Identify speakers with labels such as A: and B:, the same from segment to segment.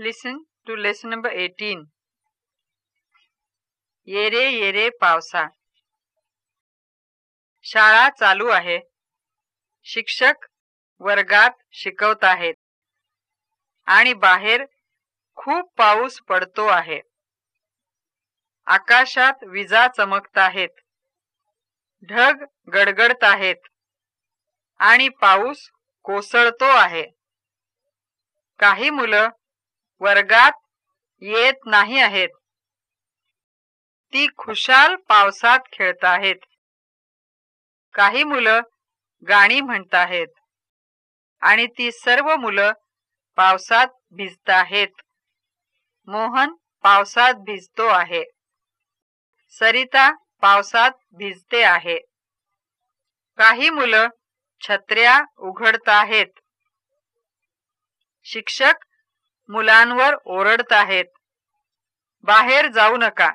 A: Listen to lesson number 18. ये रे ये रे पावसा. शाळा चालू आहे. शिक्षक वर्गात शिकवत आहेत. आणि बाहेर खूप पाऊस पडतो आहे. आकाशात विजा चमकत आहेत. ढग गडगडत आहेत. आणि पाऊस कोसळतो आहे. काही मुलं वर्गात येत नाही आहेत. ती खुशाल पावसात खेळत आहेत. काही मुलं गाणी म्हणत आहेत. आणि ती सर्व मुलं पावसात भिजत आहेत. मोहन पावसात भिजतो आहे. सरिता पावसात भिजते आहे. काही मुलं छत्र्या उघडत आहेत. शिक्षक मुलांवर ओरडत आहेत. बाहेर जाऊ नका.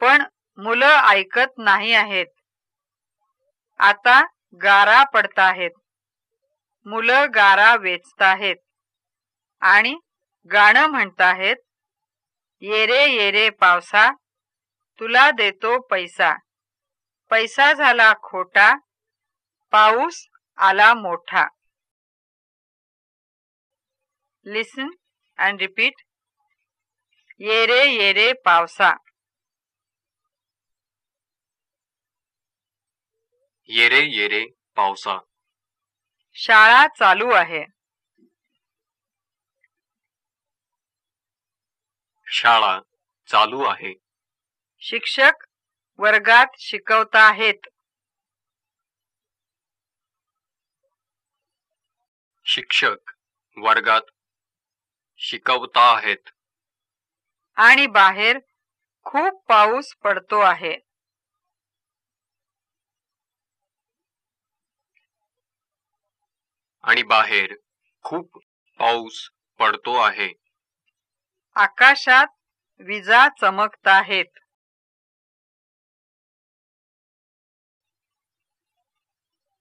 A: पण मुलं ऐकत नाही आहेत. आता गारा पडत आहेत. मुलं गारा वेचत आहेत. आणि गाणं म्हणताहेत येरे येरे पावसा तुला देतो पैसा. पैसा झाला खोटा पाऊस आला मोठा. लिसन अँड रिपीट येरे येरे पावसा
B: येरे येरे पावसा
A: शाळा चालू आहे.
B: शाळा चालू आहे.
A: शिक्षक वर्गात शिकवत आहेत.
B: शिक्षक वर्गात शिकवता आहेत.
A: आणि बाहेर खूप पाऊस पडतो आहे.
B: आणि बाहेर खूप पाऊस पडतो आहे.
A: आकाशात विजा चमकत आहेत.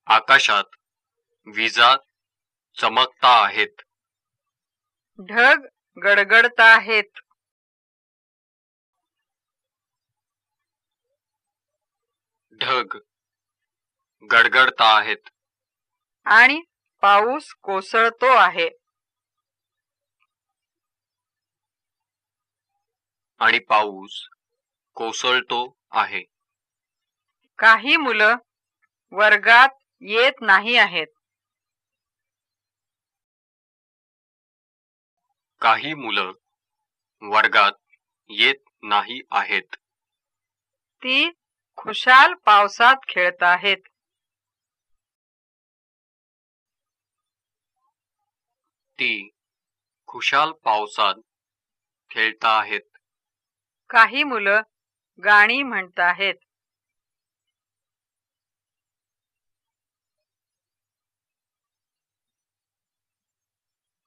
B: आकाशात विजा चमकता आहेत.
A: ढग गडगडत आहेत
B: ढग गडगडता आहेत
A: आणि पाऊस कोसळतो आहे.
B: आणि पाऊस कोसळतो आहे.
A: काही मुलं वर्गात येत नाही आहेत.
B: काही मुलं वर्गात येत नाही आहेत.
A: ती खुशाल पावसात खेळत आहेत.
B: ती खुशाल पावसात खेळता आहेत.
A: काही मुलं गाणी म्हणत आहेत.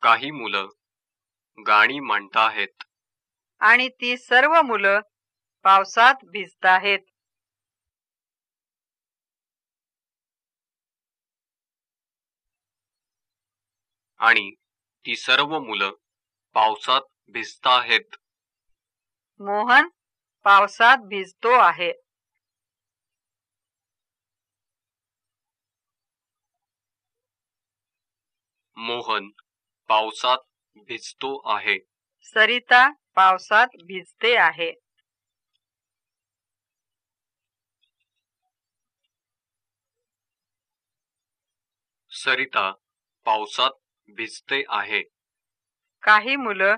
B: काही मुलं गाणी म्हणताहेत.
A: आणि ती सर्व मुलं पावसात भिजत आहेत
B: आणि ती सर्व मुलं पावसात भिजताहेत.
A: मोहन पावसात भिजतो आहे.
B: मोहन पावसात भिजतो आहे.
A: सरिता पावसात भिजते आहे.
B: सरिता पावसात भिजते आहे.
A: काही मुलं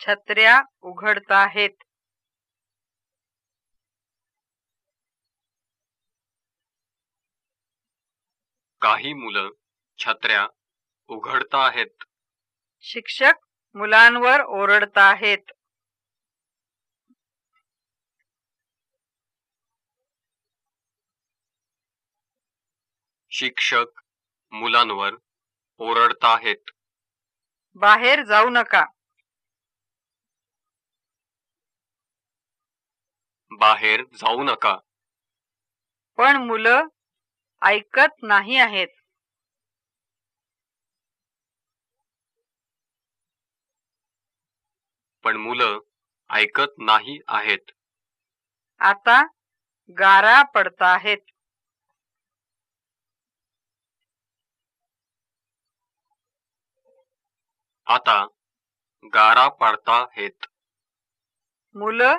A: छत्र्या उघडत आहेत.
B: काही मुलं छत्र्या उघडता आहेत.
A: शिक्षक मुलांवर ओरडत आहेत
B: शिक्षक मुलांवर ओरडताहेत.
A: बाहेर जाऊ नका.
B: बाहेर जाऊ नका.
A: पण मुलं ऐकत नाही आहेत.
B: पण मुलं ऐकत नाही आहेत.
A: आता गारा पडताहेत
B: आता गारा पडताहेत
A: मुलं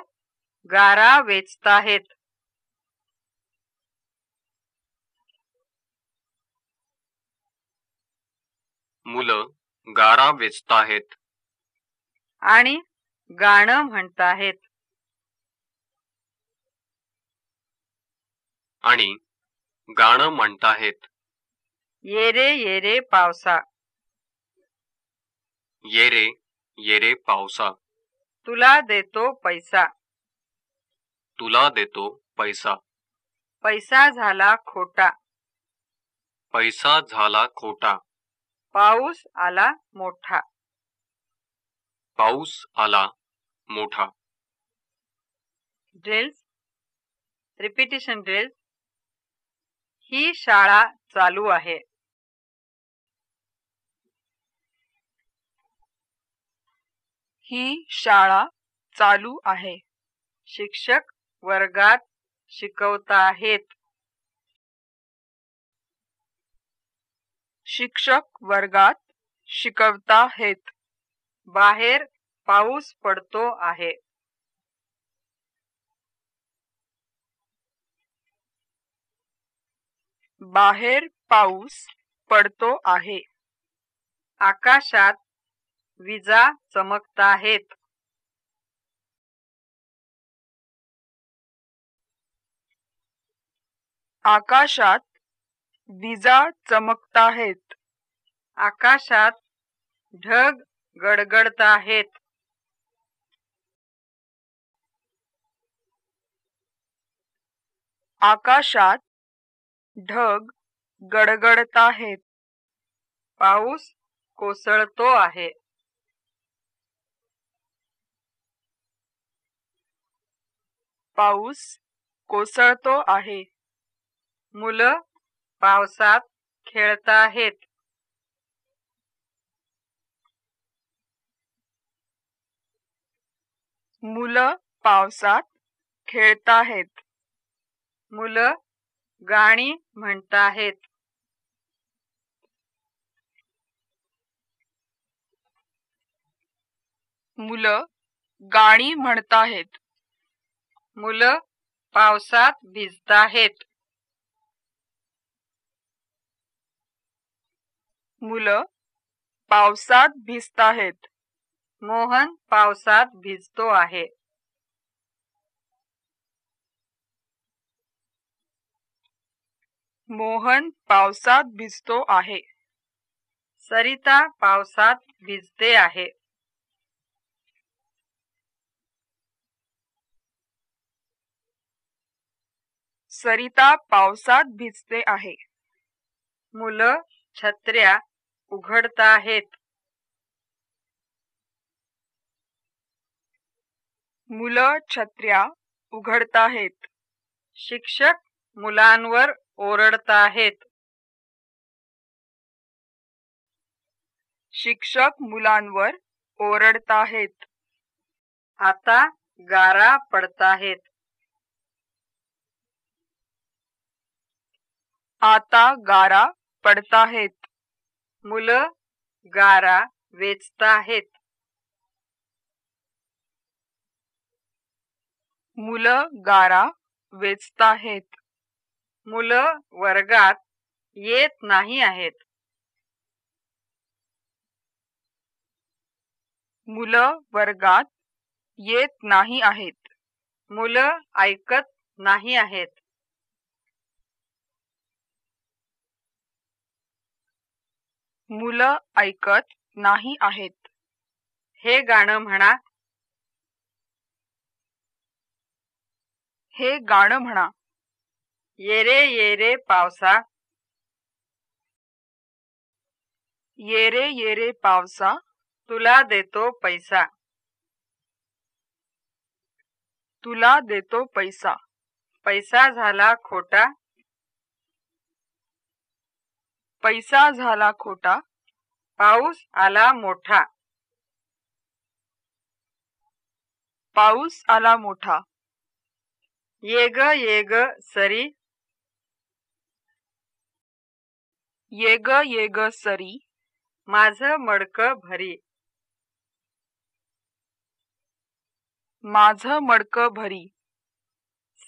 A: गारा वेचताहेत
B: मुलं गारा वेचताहेत
A: आणि गाणं म्हणताहेत.
B: आणि गाणं म्हणताहेत.
A: येरे येरे पावसा.
B: ये रे ये रे पावसा.
A: तुला देतो पैसा.
B: तुला देतो पैसा.
A: पैसा झाला खोटा.
B: पैसा झाला खोटा.
A: पाऊस आला मोठा.
B: पाऊस आला मोठा.
A: ड्रिल्स रिपिटेशन ड्रिल्स ही शाळा चालू आहे.
C: ही शाळा चालू आहे.
A: शिक्षक वर्गात शिकवताहेत
C: शिक्षक वर्गात शिकवताहेत
A: बाहेर पाऊस पडतो आहे.
C: बाहेर पाऊस पडतो आहे.
A: आकाशात विजा चमकताहेत.
C: आकाशात विजा चमकताहेत.
A: आकाशात ढग गडगडताहेत.
C: आकाशात ढग गडगडताहेत
A: पाऊस कोसळतो आहे.
C: पाऊस कोसळतो आहे.
A: मुलं पावसात खेळताहेत
C: मुलं पावसात खेळताहेत
A: मुलं गाणी म्हणताहेत.
C: मुलं गाणी म्हणताहेत.
A: मुलं पावसात भिजताहेत.
C: मुलं पावसात भिजताहेत.
A: मोहन पावसात भिजतो आहे.
C: मोहन पावसात भिजतो आहे.
A: सरिता पावसात भिजते आहे.
C: सरिता पावसात भिजते आहे.
A: मुलं छत्र्या उघडताहेत
C: मुलं छत्र्या उघडताहेत
A: शिक्षक मुलांवर ओरडताहेत
C: शिक्षक मुलांवर ओरडताहेत
A: आता गारा पडताहेत.
C: आता गारा पडताहेत.
A: मुलं गारा वेचताहेत.
C: मुलं गारा वेचताहेत.
A: मुलं वर्गात येत नाही आहेत.
C: मुलं वर्गात येत नाही आहेत.
A: मुलं ऐकत नाही आहेत.
C: मुलं ऐकत नाही आहेत.
A: हे गाणं म्हणा.
C: हे गाणं म्हणा.
A: येरे येरे पावसा
C: येरे येरे पावसा
A: तुला देतो पैसा
C: तुला देतो पैसा
A: पैसा झाला खोटा
C: पैसा झाला खोटा
A: पाऊस आला मोठा
C: पाऊस आला मोठा
A: ये ग ये ग सरी
C: ये ग ये ग सरी
A: माझं मडक भरी.
C: माझ मडक भरी.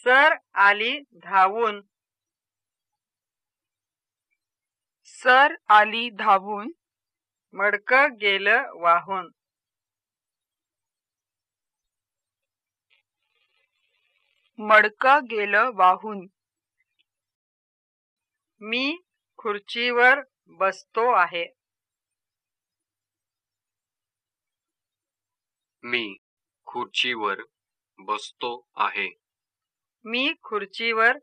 A: सर आली धावून.
C: सर आली धावून
A: मडक गेलं वाहून.
C: मडक गेलं वाहून.
A: मी खुर्चीवर बसतो आहे.
B: मी खुर्चीवर बसतो आहे.
A: मी खुर्चीवर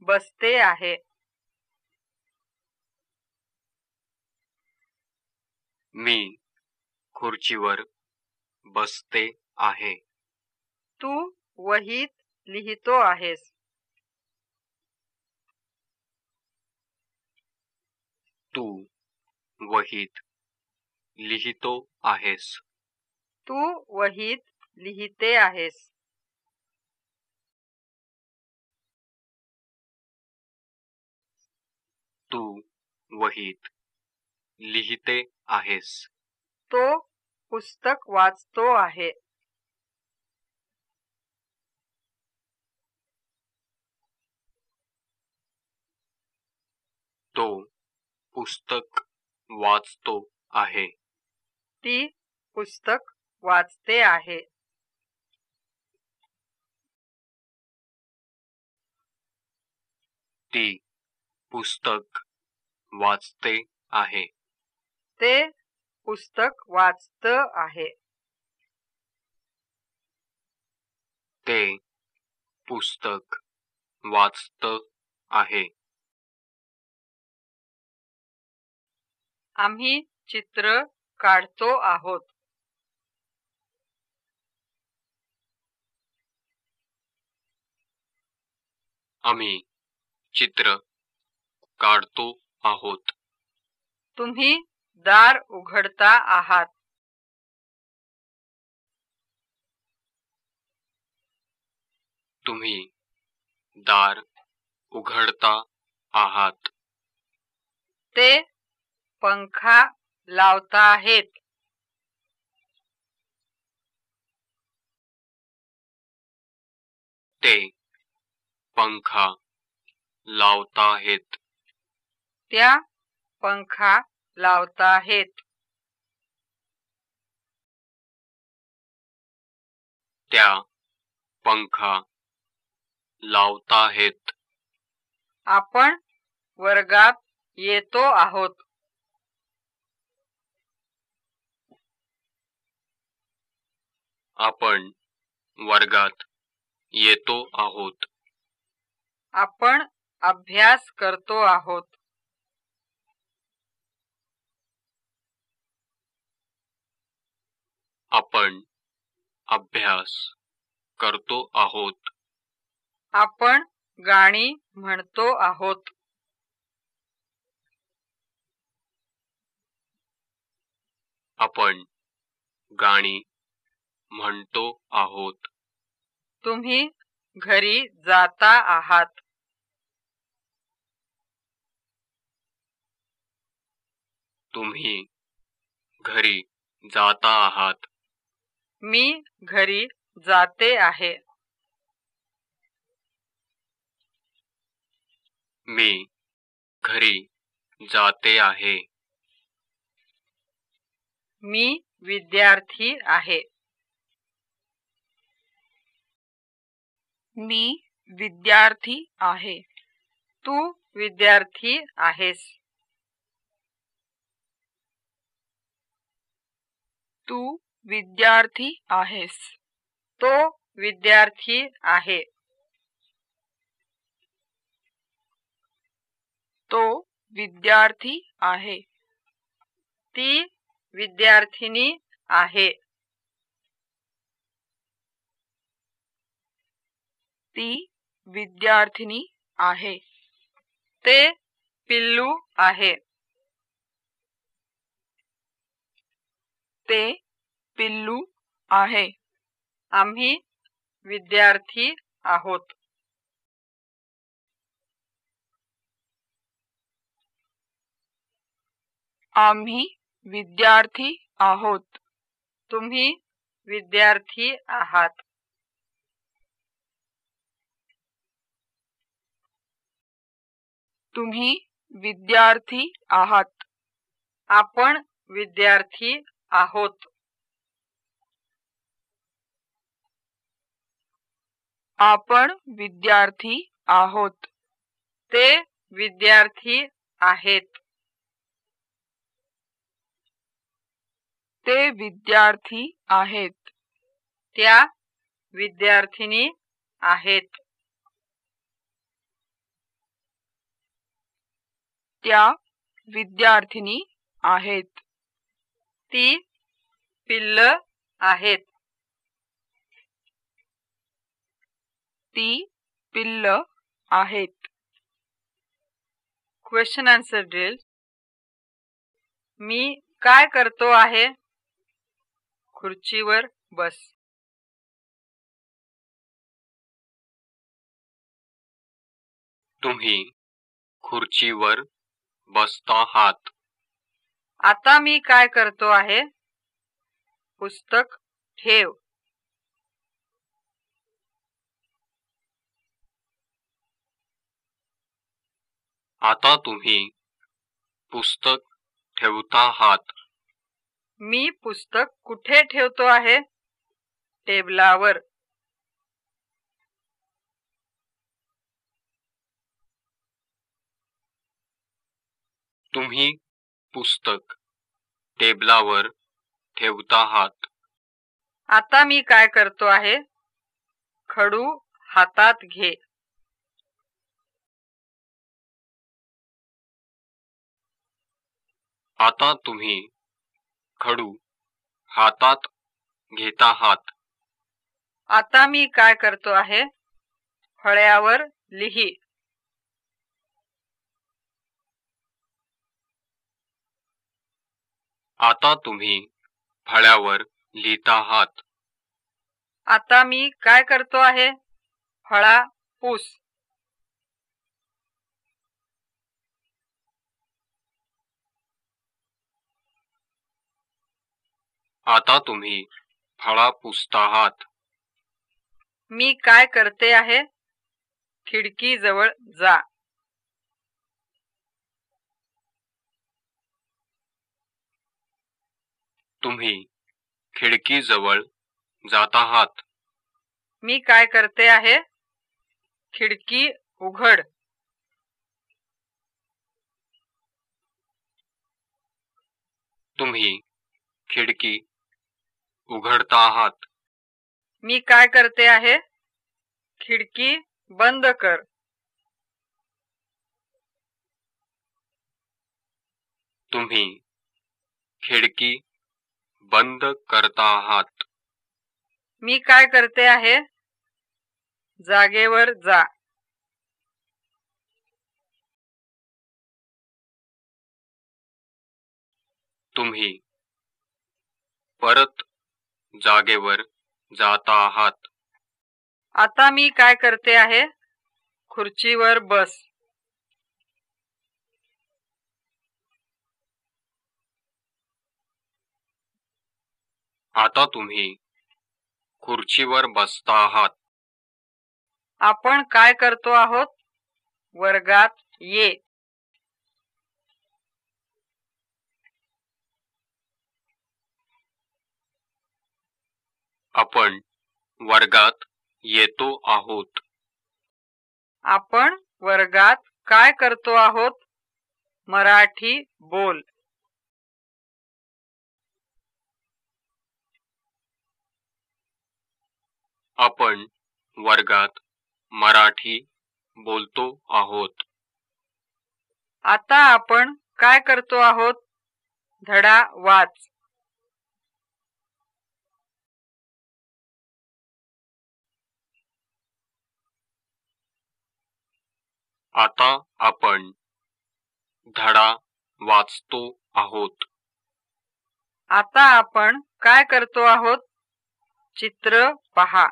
A: बसते आहे.
B: मी खुर्चीवर बसते आहे.
A: तू वहीत लिहितो आहेस.
B: तू वहीत लिहितो आहेस.
A: तू वहीत लिहिते आहेस.
B: तू वहीत लिहिते आहेस.
A: तो पुस्तक वाचतो आहे.
B: तो पुस्तक वाचतो आहे.
A: ती पुस्तक वाचते आहे.
B: ती पुस्तक वाचते आहे.
A: ते पुस्तक वाचत आहे.
B: ते पुस्तक वाचत आहे.
A: आम्ही चित्र काढतो आहोत.
B: आम्ही चित्र काढतो आहोत.
A: तुम्ही दार उघडता आहात.
B: तुम्ही दार उघडता आहात.
A: ते पंखा लावताहेत
B: ते पंखा लावताहेत
A: त्या पंखा लावताहेत
B: त्या पंखा लावताहेत
A: आपण वर्गात येतो आहोत.
B: आपण वर्गात येतो आहोत.
A: आपण अभ्यास करतो आहोत.
B: आपण अभ्यास करतो आहोत.
A: आपण गाणी म्हणतो आहोत.
B: आपण गाणी म्हणतो आहोत.
A: तुम्ही घरी जाता आहात.
B: तुम्ही घरी जाता आहात.
A: मी घरी जाते आहे.
B: मी घरी जाते आहे.
A: मी विद्यार्थी आहे.
C: मी विद्यार्थी आहे.
A: तू विद्यार्थी आहेस.
C: तू विद्यार्थी आहेस.
A: तो विद्यार्थी आहे.
C: तो विद्यार्थी आहे.
A: ती विद्यार्थिनी आहे.
C: ती विद्यार्थिनी आहे.
A: ते पिल्लू आहे.
C: ते पिल्लू आहे.
A: आम्ही विद्यार्थी आहोत.
C: आम्ही विद्यार्थी आहोत.
A: तुम्ही विद्यार्थी आहात.
C: तुम्ही विद्यार्थी आहात.
A: आपण विद्यार्थी आहोत.
C: आपण विद्यार्थी आहोत.
A: ते विद्यार्थी आहेत.
C: ते विद्यार्थी आहेत.
A: त्या विद्यार्थिनी आहेत.
C: त्या विद्यार्थिनी आहेत.
A: ती पिल्ल आहेत.
C: ती पिल्ल आहेत.
A: क्वेश्चन आन्सर ड्रिल मी काय करतो आहे? खुर्चीवर बस.
B: तुम्ही खुर्चीवर बसता आहात
A: आता मी काय करतो आहे? पुस्तक ठेव.
B: आता तुम्ही पुस्तक ठेवता आहात
A: मी पुस्तक कुठे ठेवतो आहे? टेबलावर.
B: तुम्ही पुस्तक टेबलावर ठेवता आहात.
A: आता मी काय करतो आहे? खडू हातात घे.
B: आता तुम्ही खडू हातात घेता आहात.
A: आता मी काय करतो आहे? फळ्यावर लिही.
B: आता तुम्ही फळ्यावर लिहिता आहात.
A: आता मी काय करतो आहे? फळा पूस.
B: आता तुम्ही फळा पुसता आहात.
A: मी काय करते आहे? खिडकी जवळ जा.
B: तुम्ही खिडकीजवळ जात आहात.
A: मी काय करते आहे? खिडकी उघड.
B: तुम्ही खिडकी उघडता आहात.
A: मी काय करते आहे? खिडकी बंद कर.
B: तुम्ही खिडकी बंद करता आहात.
A: मी काय करते आहे? जागेवर जा.
B: तुम्ही परत जागेवर जाता आहात.
A: आता मी काय करते आहे? खुर्चीवर बस.
B: आता तुम्ही खुर्चीवर बसता आहात.
A: आपण काय करतो आहोत? वर्गात ये.
B: आपण वर्गात येतो आहोत.
A: आपण वर्गात काय करतो आहोत? मराठी बोल.
B: आपण वर्गात मराठी बोलतो आहोत.
A: आता आपण काय करतो आहोत? धडा वाच.
B: आता आपण धडा वाचतो आहोत.
A: आता आपण काय करतो आहोत? चित्र पहा.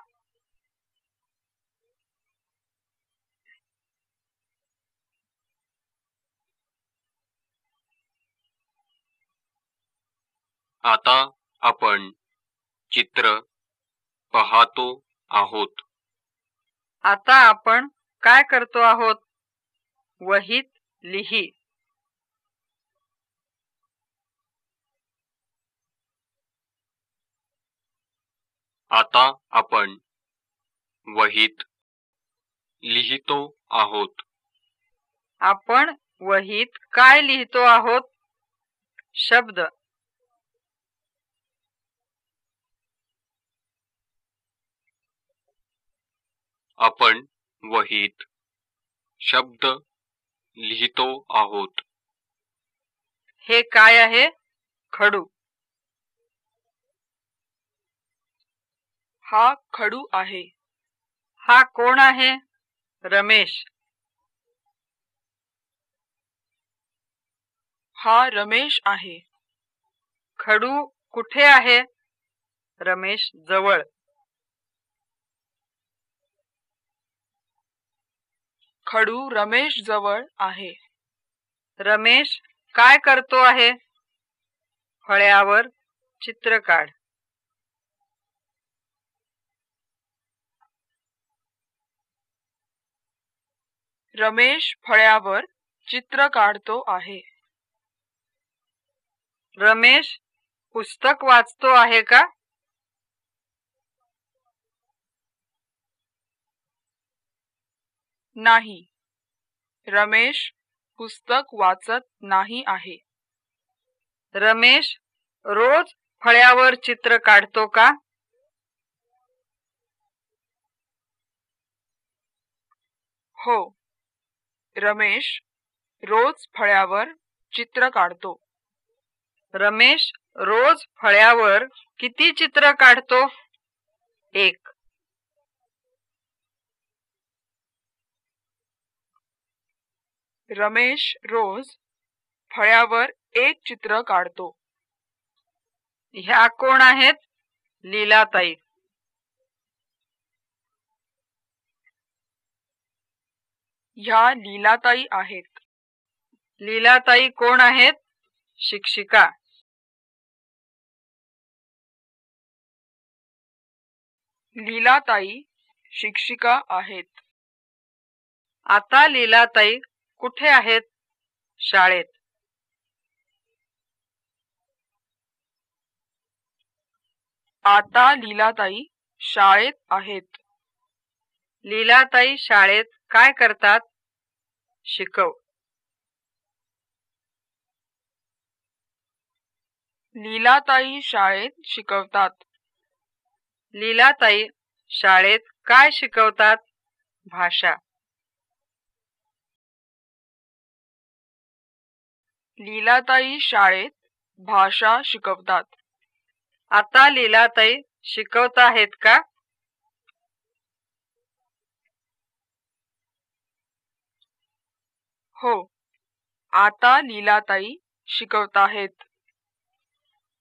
B: आता आपण चित्र पाहतो आहोत.
A: आता आपण काय करतो आहोत? वहीत लिही.
B: आता आपण वहीत लिहितो आहोत.
A: आपण वहीत काय लिहितो आहोत? शब्द.
B: आपण वहीत शब्द लिहितो आहोत.
A: हे काय आहे? खडू.
C: हा खडू आहे.
A: हा कोण आहे? रमेश.
C: हा रमेश आहे.
A: खडू कुठे आहे? रमेश जवळ.
C: खडू रमेश जवळ आहे.
A: रमेश काय करतो आहे? फळ्यावर चित्र काढ.
C: रमेश फळ्यावर चित्र काढतो आहे.
A: रमेश पुस्तक वाचतो आहे का?
C: नाही. रमेश पुस्तक वाचत नाही आहे.
A: रमेश रोज फळ्यावर चित्र काढतो का?
C: हो. रमेश रोज फळ्यावर चित्र काढतो.
A: रमेश रोज फळ्यावर किती चित्र काढतो? एक.
C: रमेश रोज फळ्यावर एक चित्र काढतो.
A: ह्या कोण आहेत? लीलाताई.
C: ह्या लीलाताई आहेत.
A: लीलाताई कोण आहेत? शिक्षिका.
C: लीलाताई शिक्षिका आहेत.
A: आता लीलाताई कुठे आहेत? शाळेत.
C: आता लीलाताई शाळेत आहेत.
A: लीलाताई शाळेत काय करतात? शिकव.
C: लीलाताई शाळेत शिकवतात.
A: लीलाताई शाळेत काय शिकवतात? भाषा.
C: लीलाताई शाळेत भाषा शिकवतात.
A: आता लीलाताई शिकवत आहेत का?
C: हो आता लीलाताई शिकवत आहेत.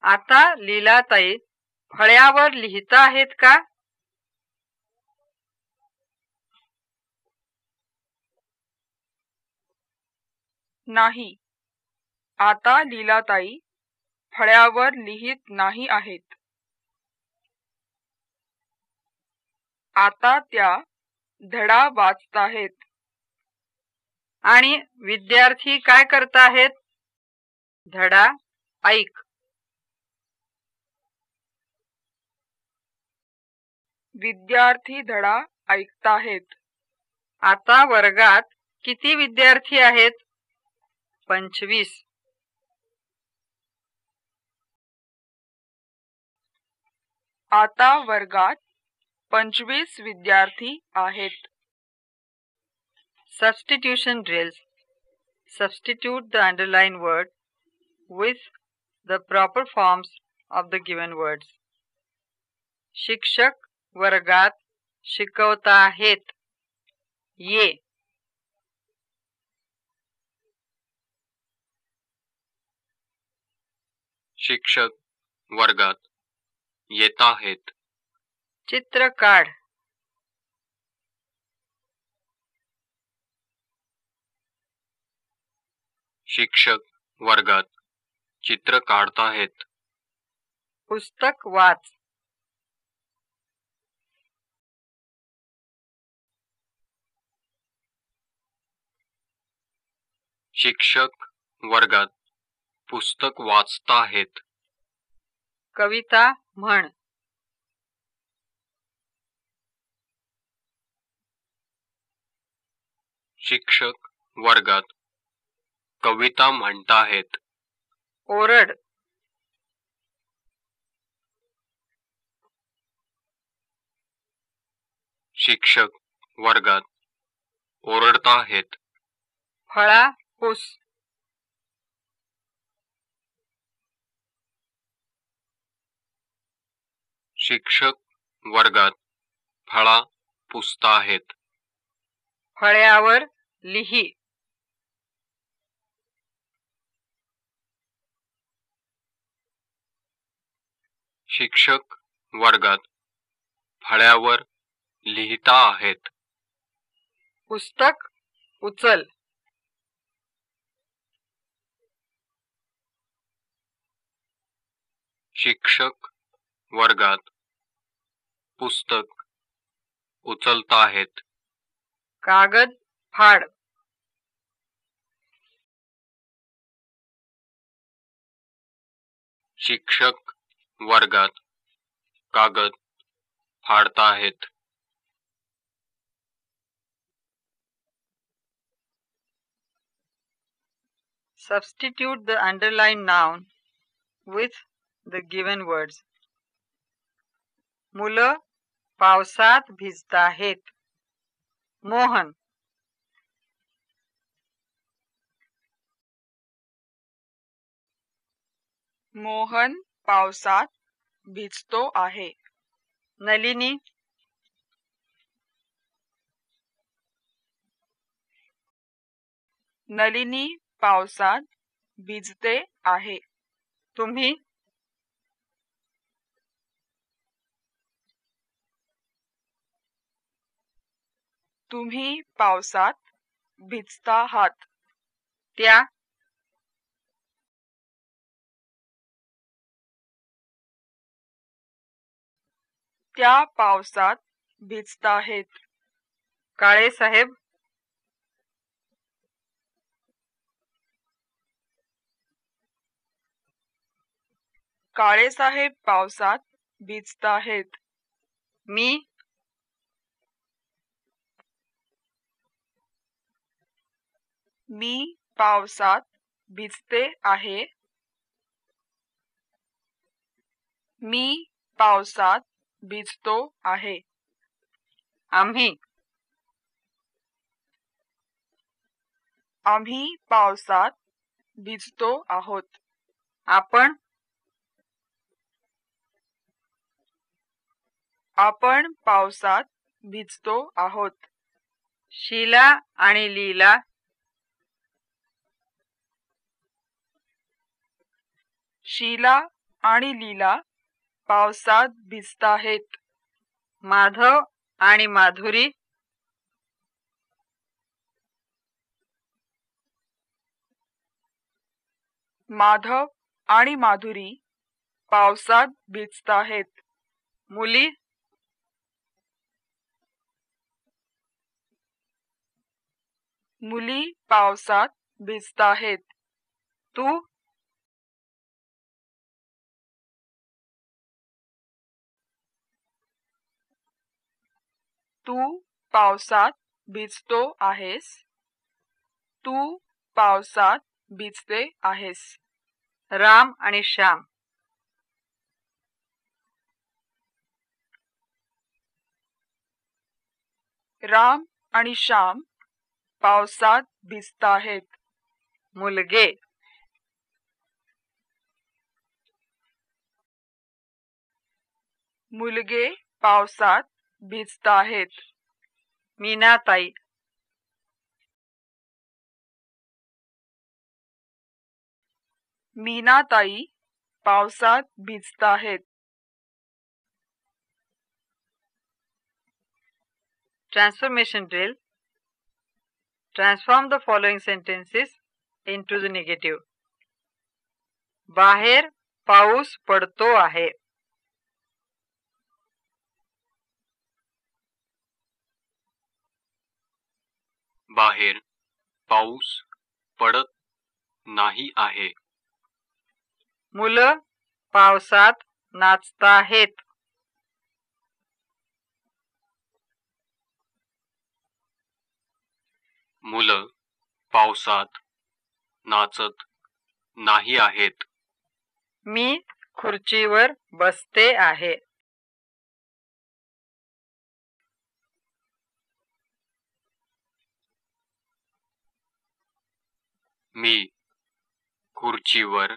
A: आता लीलाताई फळ्यावर लिहित आहेत का?
C: नाही आता लीलाताई फळ्यावर लिहित नाही आहेत. आता त्या धडा वाचताहेत.
A: आणि विद्यार्थी काय करताहेत? धडा ऐक.
C: विद्यार्थी धडा ऐकताहेत.
A: आता वर्गात किती विद्यार्थी आहेत? पंचवीस.
C: आता वर्गात पंचवीस विद्यार्थी आहेत
A: Substitution drills. Substitute the underlined word with the proper forms of the given words. शिक्षक वर्गात शिकवता आहेत ये
B: शिक्षक वर्गात येत आहेत.
A: चित्र काढ
B: शिक्षक वर्गात चित्र काढताहेत
A: पुस्तक वाच.
B: शिक्षक वर्गात पुस्तक वाचताहेत
A: कविता. म्हण.
B: शिक्षक वर्गात कविता म्हणताहेत.
A: ओरड.
B: शिक्षक वर्गात ओरडताहेत.
A: फळा पुस
B: शिक्षक वर्गात फळा पुसताहेत
A: फळ्यावर लिही.
B: शिक्षक वर्गात फळ्यावर लिहिता आहेत.
A: पुस्तक उचल.
B: शिक्षक वर्गात पुस्तक उचलताहेत
A: कागद फाड
B: शिक्षक वर्गात कागद फाडताहेत
A: Substitute the underlined noun with the given words. मुलं पावसात भिजताहेत. मोहन
C: मोहन पावसात भिजतो आहे.
A: नलिनी
C: नलिनी पावसात भिजते आहे.
A: तुम्ही
C: तुम्ही पावसात भिजता आहात.
A: त्या
C: त्या पावसात भिजताहेत
A: काळे साहेब?
C: काळेसाहेब पावसात भिजताहेत
A: मी
C: मी पावसात भिजते आहे. मी पावसात भिजतो आहे.
A: आम्ही.
C: आम्ही पावसात भिजतो आहोत.
A: आपण.
C: आपण पावसात भिजतो आहोत.
A: शीला आणि लीला
C: शीला आणि लीला पावसात भिजताहेत.
A: माधव आणि माधुरी
C: माधव आणि माधुरी पावसात भिजताहेत.
A: मुली
C: मुली पावसात भिजताहेत.
A: तू
C: तू पावसात भिजतो आहेस? तू पावसात भिजते आहेस.
A: राम आणि श्याम.
C: राम आणि श्याम पावसात भिजताहेत.
A: मुलगे.
C: मुलगे पावसात भिजत आहेत.
A: मीनाताई.
C: मीनाताई पावसात भिजत आहेत.
A: Transformation drill transform the following sentences into the negative बाहेर पाऊस पडतो आहे.
B: बाहेर पाऊस पडत नाही आहे.
A: मुलं पावसात नाचताहेत
B: मुलं पावसात नाचत नाही आहेत.
A: मी खुर्चीवर बसते आहे.
B: मी खुर्चीवर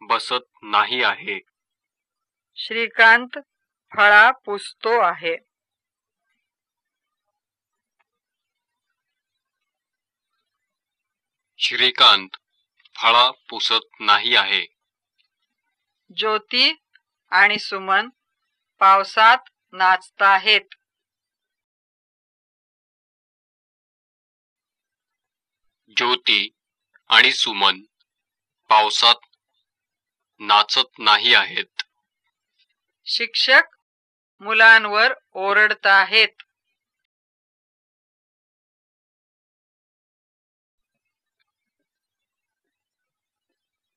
B: बसत नाही आहे.
A: श्रीकांत फळा पुसतो आहे.
B: श्रीकांत फळा पुसत नाही आहे.
A: ज्योती आणि सुमन पावसात नाचताहेत.
B: ज्योती आणि सुमन पावसात नाचत नाही आहेत.
A: शिक्षक मुलांवर ओरडताहेत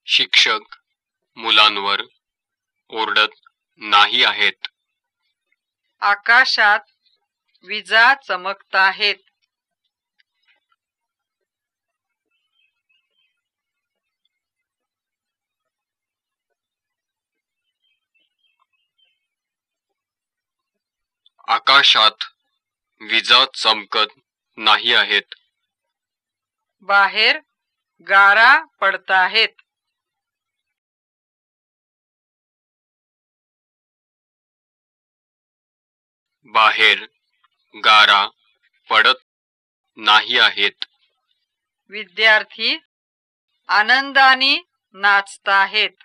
B: शिक्षक मुलांवर ओरडत नाही आहेत.
A: आकाशात विजा चमकताहेत.
B: आकाशात विजा चमकत नाही आहेत.
A: बाहेर गारा पडताहेत
B: बाहेर गारा पडत नाही आहेत.
A: विद्यार्थी आनंदाने नाचताहेत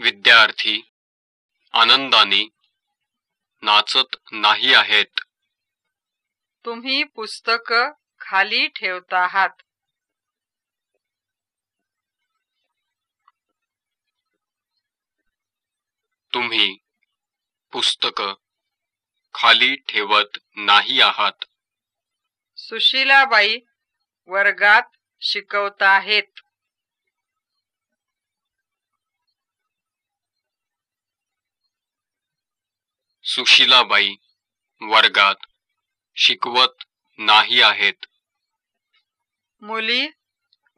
B: विद्यार्थी आनंदाने नाचत नाही आहेत.
A: तुम्ही पुस्तक खाली ठेवताहात
B: तुम्ही पुस्तक खाली ठेवत नाही आहात.
A: सुशीलाबाई वर्गात शिकवताहेत
B: सुशीलाबाई वर्गात शिकवत नाही आहेत.
A: मुली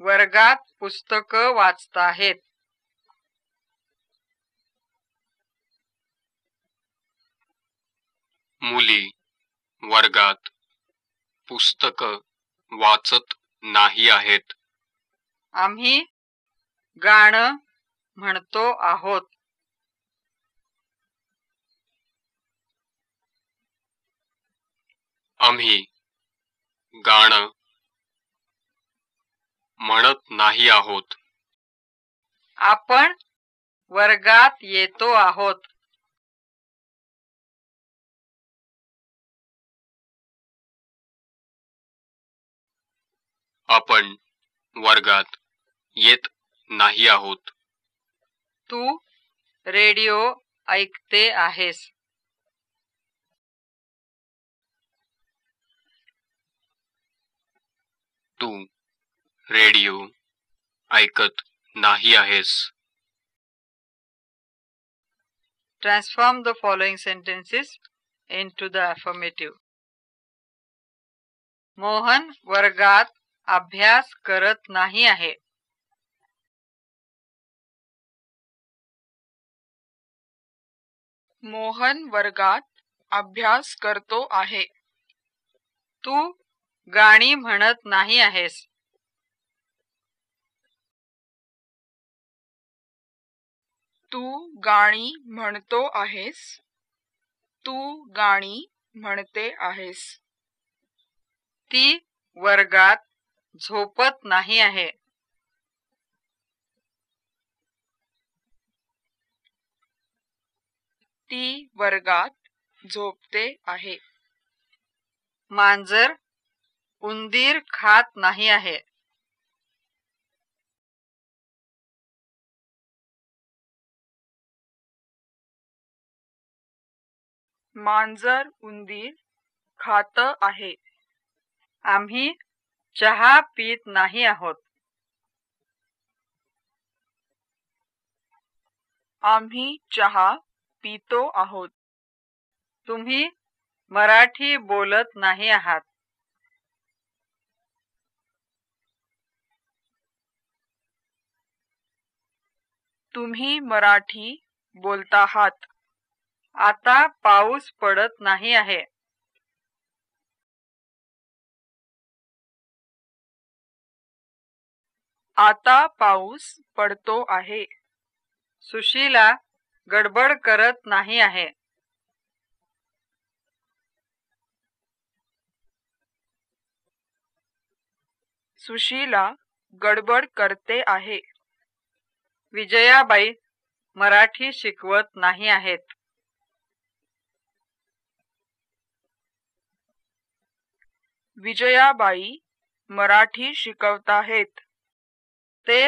A: वर्गात पुस्तक वाचताहेत
B: मुली वर्गात पुस्तक वाचत नाही आहेत.
A: आम्ही गाणं म्हणतो आहोत.
B: आम्ही गाणं म्हणत नाही आहोत.
A: आपण वर्गात येतो आहोत.
B: आपण वर्गात येत नाही आहोत.
A: तू रेडिओ ऐकते आहेस.
B: तू रेडिओ ऐकत नाही आहेस.
A: Transform the following sentences into the affirmative Mohan वर्गात अभ्यास करत नाही आहे.
C: मोहन वर्गात अभ्यास करतो आहे.
A: तू गाणी म्हणत नाही आहेस.
C: तू गाणी म्हणतो आहेस. तू गाणी म्हणते आहेस.
A: ती वर्गात झोपत नाही आहे.
C: ती वर्गात झोपते आहे.
A: मांजर उंदीर खात नाही आहे.
C: मांजर उंदीर खात आहे.
A: आम्ही चहा पीत नाही आहोत.
C: आम्ही चहा पितो आहोत.
A: तुम्ही मराठी बोलत नाही आहात.
C: तुम्ही मराठी बोलताहात.
A: आता पाऊस पडत नाही आहे.
C: आता पाऊस पडतो आहे.
A: सुशीला गडबड करत नाही आहे.
C: सुशीला गडबड करते आहे.
A: विजयाबाई मराठी शिकवत नाही आहेत.
C: विजयाबाई मराठी शिकवताहेत
A: ते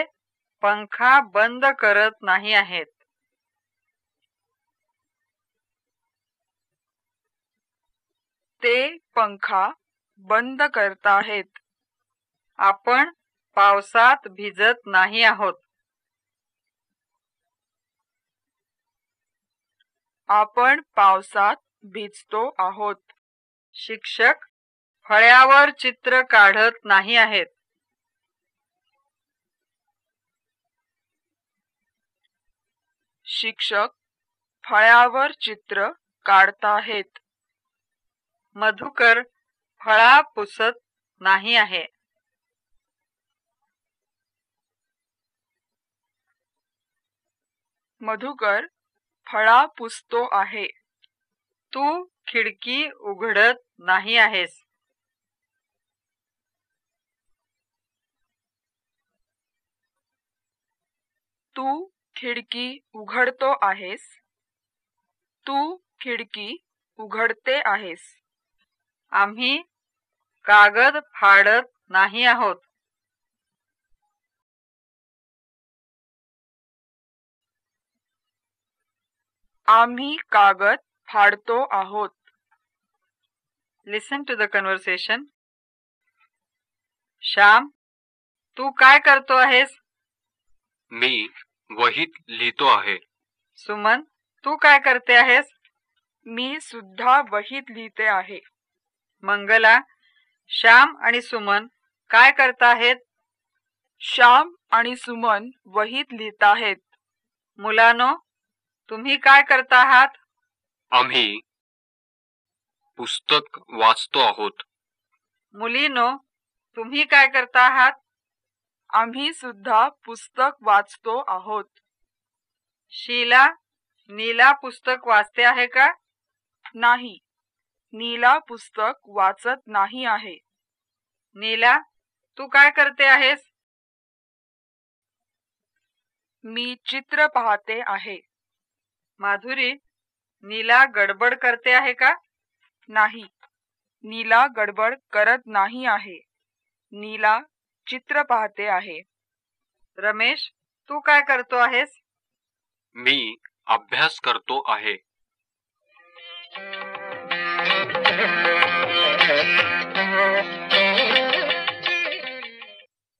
A: पंखा बंद करत नाही आहेत.
C: ते पंखा बंद करताहेत
A: आपण पावसात भिजत नाही आहोत.
C: आपण पावसात भिजतो आहोत.
A: शिक्षक फळ्यावर चित्र काढत नाही आहेत.
C: शिक्षक फळ्यावर चित्र काढताहेत.
A: मधुकर फळा पुसत नाही आहे.
C: मधुकर फळा पुसतो आहे.
A: तू खिडकी उघडत नाही आहेस.
C: तू खिडकी उघडतो आहेस. तू खिडकी उघडते आहेस.
A: आम्ही कागद फाडत नाही आहोत.
C: आम्ही कागद फाडतो आहोत.
A: Listen to the conversation Shyam तू काय करतो आहेस?
B: मी वहीत लिहितो आहे.
A: सुमन तू काय करते आहेस?
C: मी सुद्धा वहीत लिहिते आहे.
A: मंगला श्याम आणि सुमन काय करताहेत
C: श्याम आणि सुमन वहीत लिहिताहेत
A: मुलानो तुम्ही काय करता आहात?
B: आम्ही पुस्तक वाचतो आहोत.
A: मुलीनो तुम्ही काय करता आहात?
C: आम्ही सुद्धा पुस्तक वाचतो आहोत.
A: शीला नीला पुस्तक वाचते आहे का?
C: नाही. नीला पुस्तक वाचत नाही आहे.
A: नीला तू काय करते आहेस?
C: मी चित्र पाहते आहे.
A: माधुरी नीला गडबड करते आहे का?
C: नाही. नीला गडबड करत नाही आहे. नीला चित्र पाहते आहे.
A: रमेश तू काय करतो आहेस?
B: मी अभ्यास करतो आहे.